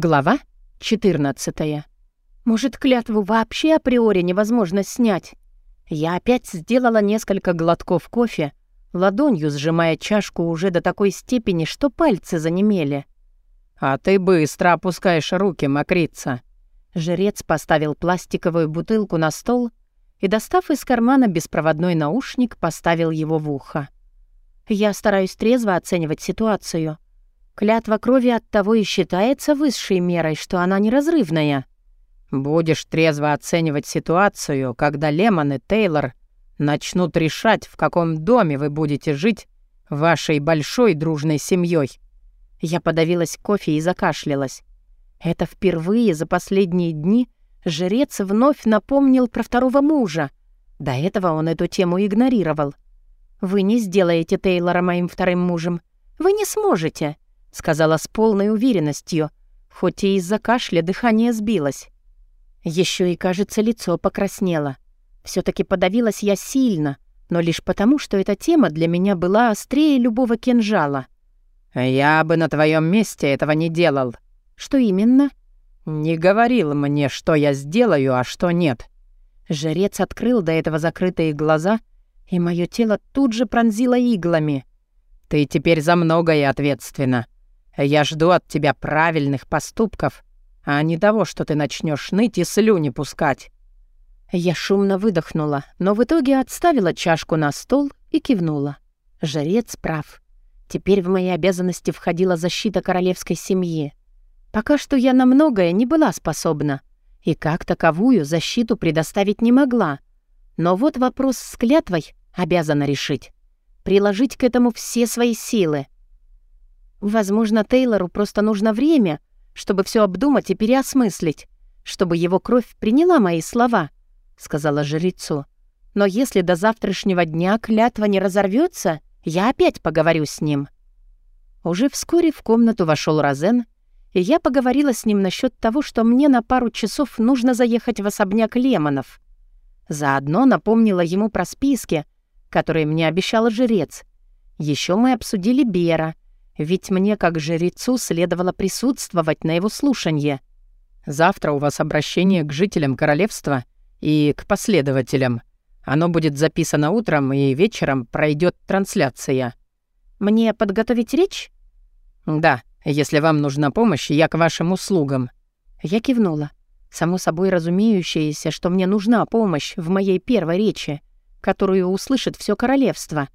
Глава 14. Может, клятву вообще априори невозможно снять? Я опять сделала несколько глотков кофе, ладонью сжимая чашку уже до такой степени, что пальцы занемели. «А ты быстро опускаешь руки, мокрица!» Жрец поставил пластиковую бутылку на стол и, достав из кармана беспроводной наушник, поставил его в ухо. Я стараюсь трезво оценивать ситуацию — Клятва крови от того и считается высшей мерой, что она неразрывная. Будешь трезво оценивать ситуацию, когда Лемон и Тейлор начнут решать, в каком доме вы будете жить вашей большой дружной семьей. Я подавилась кофе и закашлялась. Это впервые за последние дни жрец вновь напомнил про второго мужа. До этого он эту тему игнорировал. «Вы не сделаете Тейлора моим вторым мужем. Вы не сможете сказала с полной уверенностью, хоть и из-за кашля дыхание сбилось. Еще и, кажется, лицо покраснело. все таки подавилась я сильно, но лишь потому, что эта тема для меня была острее любого кинжала. «Я бы на твоем месте этого не делал». «Что именно?» «Не говорил мне, что я сделаю, а что нет». Жрец открыл до этого закрытые глаза, и мое тело тут же пронзило иглами. «Ты теперь за многое ответственна. Я жду от тебя правильных поступков, а не того, что ты начнешь ныть и слюни пускать». Я шумно выдохнула, но в итоге отставила чашку на стол и кивнула. Жрец прав. Теперь в мои обязанности входила защита королевской семьи. Пока что я на многое не была способна, и как таковую защиту предоставить не могла. Но вот вопрос с клятвой обязана решить. Приложить к этому все свои силы — Возможно, Тейлору просто нужно время, чтобы все обдумать и переосмыслить, чтобы его кровь приняла мои слова, сказала жрецу. Но если до завтрашнего дня клятва не разорвется, я опять поговорю с ним. Уже вскоре в комнату вошел Розен, и я поговорила с ним насчет того, что мне на пару часов нужно заехать в особняк Лемонов. Заодно напомнила ему про списки, которые мне обещал жрец. Еще мы обсудили Бера — ведь мне, как жрецу, следовало присутствовать на его слушанье. Завтра у вас обращение к жителям королевства и к последователям. Оно будет записано утром, и вечером пройдет трансляция. Мне подготовить речь? Да, если вам нужна помощь, я к вашим услугам. Я кивнула. Само собой разумеющееся, что мне нужна помощь в моей первой речи, которую услышит все королевство.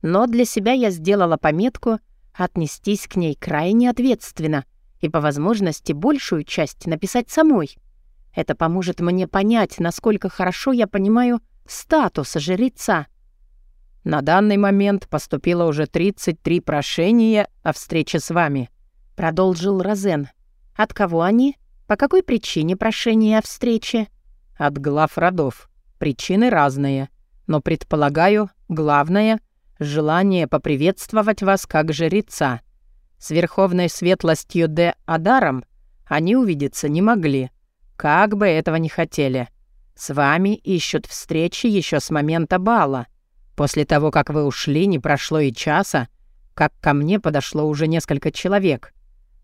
Но для себя я сделала пометку — отнестись к ней крайне ответственно и по возможности большую часть написать самой. Это поможет мне понять, насколько хорошо я понимаю статус жреца. На данный момент поступило уже 33 прошения о встрече с вами, продолжил Розен. От кого они? По какой причине прошения о встрече? От глав родов. Причины разные, но предполагаю, главное — желание поприветствовать вас как жреца. С верховной светлостью Д. Адаром они увидеться не могли, как бы этого не хотели. С вами ищут встречи еще с момента бала. После того, как вы ушли, не прошло и часа, как ко мне подошло уже несколько человек.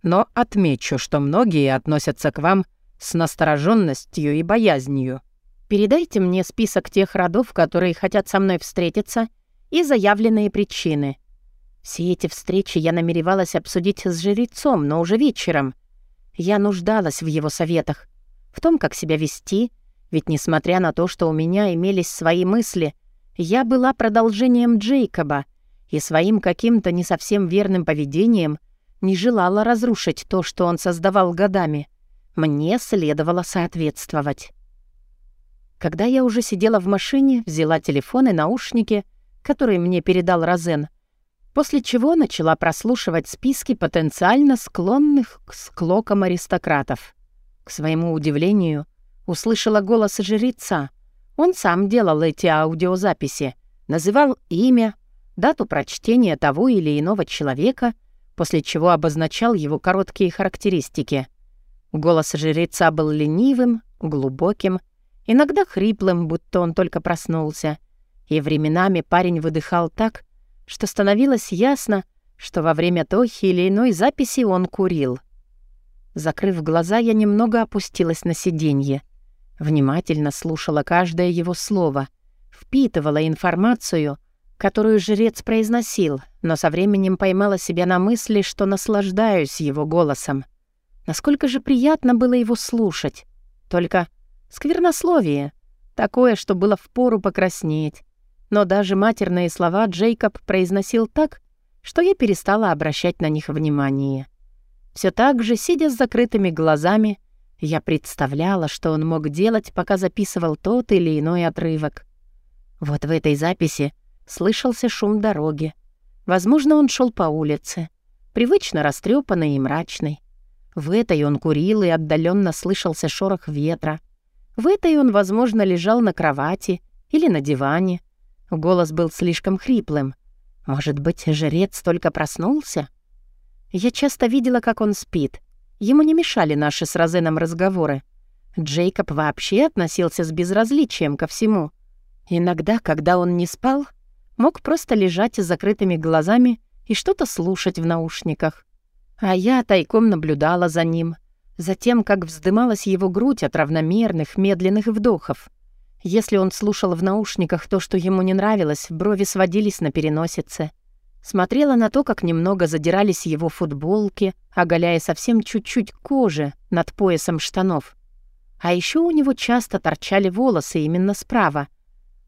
Но отмечу, что многие относятся к вам с настороженностью и боязнью. Передайте мне список тех родов, которые хотят со мной встретиться, и заявленные причины. Все эти встречи я намеревалась обсудить с жрецом, но уже вечером. Я нуждалась в его советах, в том, как себя вести, ведь несмотря на то, что у меня имелись свои мысли, я была продолжением Джейкоба и своим каким-то не совсем верным поведением не желала разрушить то, что он создавал годами. Мне следовало соответствовать. Когда я уже сидела в машине, взяла телефон и наушники — который мне передал Розен, после чего начала прослушивать списки потенциально склонных к склокам аристократов. К своему удивлению, услышала голос жреца. Он сам делал эти аудиозаписи, называл имя, дату прочтения того или иного человека, после чего обозначал его короткие характеристики. Голос жреца был ленивым, глубоким, иногда хриплым, будто он только проснулся — и временами парень выдыхал так, что становилось ясно, что во время той или иной записи он курил. Закрыв глаза, я немного опустилась на сиденье. Внимательно слушала каждое его слово, впитывала информацию, которую жрец произносил, но со временем поймала себя на мысли, что наслаждаюсь его голосом. Насколько же приятно было его слушать. Только сквернословие, такое, что было впору покраснеть. Но даже матерные слова Джейкоб произносил так, что я перестала обращать на них внимание. Все так же, сидя с закрытыми глазами, я представляла, что он мог делать, пока записывал тот или иной отрывок. Вот в этой записи слышался шум дороги. Возможно, он шел по улице, привычно растрепанный и мрачный. В этой он курил, и отдаленно слышался шорох ветра. В этой он, возможно, лежал на кровати или на диване. Голос был слишком хриплым. Может быть, жрец только проснулся? Я часто видела, как он спит. Ему не мешали наши с Розеном разговоры. Джейкоб вообще относился с безразличием ко всему. Иногда, когда он не спал, мог просто лежать с закрытыми глазами и что-то слушать в наушниках. А я тайком наблюдала за ним, за тем, как вздымалась его грудь от равномерных, медленных вдохов. Если он слушал в наушниках то, что ему не нравилось, брови сводились на переносице. Смотрела на то, как немного задирались его футболки, оголяя совсем чуть-чуть кожи над поясом штанов. А еще у него часто торчали волосы именно справа.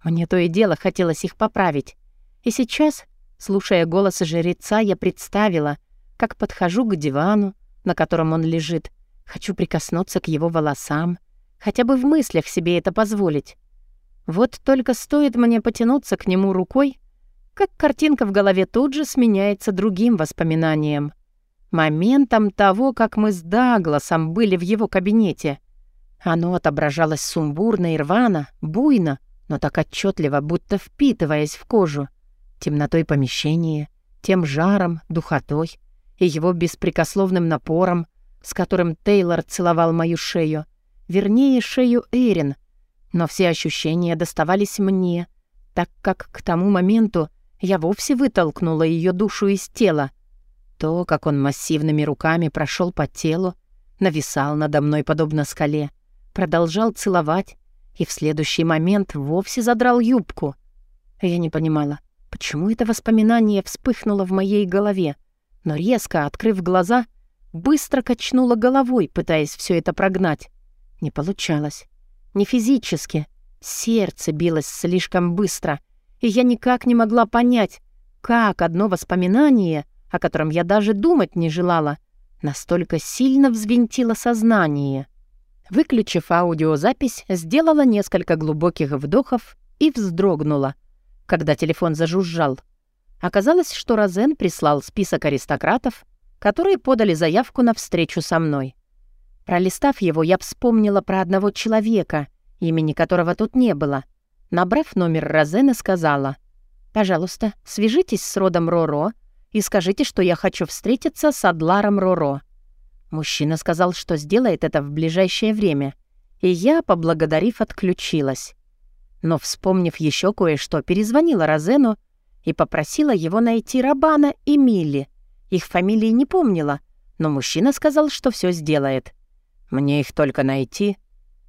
Мне то и дело хотелось их поправить. И сейчас, слушая голос жреца, я представила, как подхожу к дивану, на котором он лежит, хочу прикоснуться к его волосам, хотя бы в мыслях себе это позволить. Вот только стоит мне потянуться к нему рукой, как картинка в голове тут же сменяется другим воспоминанием. Моментом того, как мы с Дагласом были в его кабинете. Оно отображалось сумбурно и рвано, буйно, но так отчетливо, будто впитываясь в кожу темнотой помещения, тем жаром, духотой и его беспрекословным напором, с которым Тейлор целовал мою шею, вернее, шею Эрин, но все ощущения доставались мне, так как к тому моменту я вовсе вытолкнула ее душу из тела. То, как он массивными руками прошел по телу, нависал надо мной подобно скале, продолжал целовать и в следующий момент вовсе задрал юбку. Я не понимала, Почему это воспоминание вспыхнуло в моей голове, но резко, открыв глаза, быстро качнула головой, пытаясь все это прогнать. Не получалось. Не физически. Сердце билось слишком быстро, и я никак не могла понять, как одно воспоминание, о котором я даже думать не желала, настолько сильно взвинтило сознание. Выключив аудиозапись, сделала несколько глубоких вдохов и вздрогнула — когда телефон зажужжал. Оказалось, что Розен прислал список аристократов, которые подали заявку на встречу со мной. Пролистав его, я вспомнила про одного человека, имени которого тут не было. Набрав номер Розена, сказала, «Пожалуйста, свяжитесь с родом Роро и скажите, что я хочу встретиться с Адларом Роро». Мужчина сказал, что сделает это в ближайшее время, и я, поблагодарив, отключилась. Но, вспомнив еще кое-что, перезвонила Розену и попросила его найти Рабана и Милли. Их фамилии не помнила, но мужчина сказал, что все сделает. «Мне их только найти».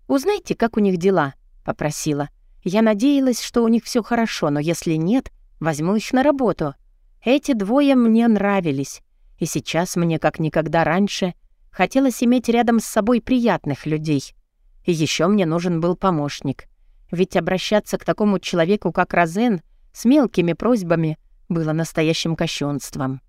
«Узнайте, как у них дела», — попросила. Я надеялась, что у них все хорошо, но если нет, возьму их на работу. Эти двое мне нравились, и сейчас мне, как никогда раньше, хотелось иметь рядом с собой приятных людей. И еще мне нужен был помощник. Ведь обращаться к такому человеку, как Розен, с мелкими просьбами было настоящим кощунством.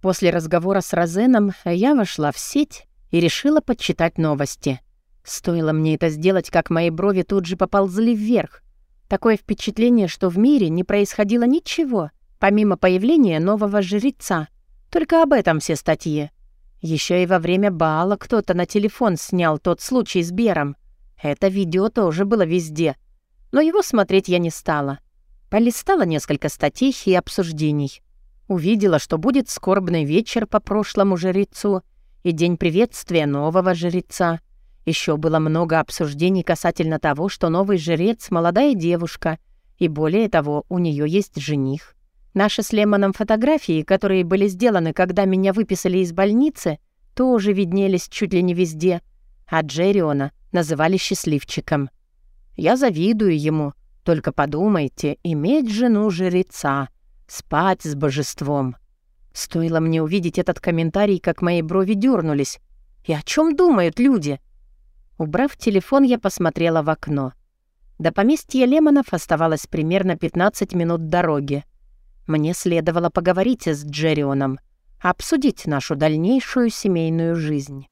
После разговора с Розеном я вошла в сеть и решила подчитать новости. Стоило мне это сделать, как мои брови тут же поползли вверх. Такое впечатление, что в мире не происходило ничего, помимо появления нового жреца. Только об этом все статьи. Еще и во время бала кто-то на телефон снял тот случай с Бером. Это видео тоже было везде — но его смотреть я не стала. Полистала несколько статей и обсуждений. Увидела, что будет скорбный вечер по прошлому жрецу и день приветствия нового жреца. Еще было много обсуждений касательно того, что новый жрец — молодая девушка, и более того, у нее есть жених. Наши с Лемоном фотографии, которые были сделаны, когда меня выписали из больницы, тоже виднелись чуть ли не везде, а Джерриона называли счастливчиком. Я завидую ему, только подумайте, иметь жену жреца, спать с божеством. Стоило мне увидеть этот комментарий, как мои брови дернулись. И о чем думают люди? Убрав телефон, я посмотрела в окно. До поместья Лемонов оставалось примерно 15 минут дороги. Мне следовало поговорить с Джеррионом, обсудить нашу дальнейшую семейную жизнь.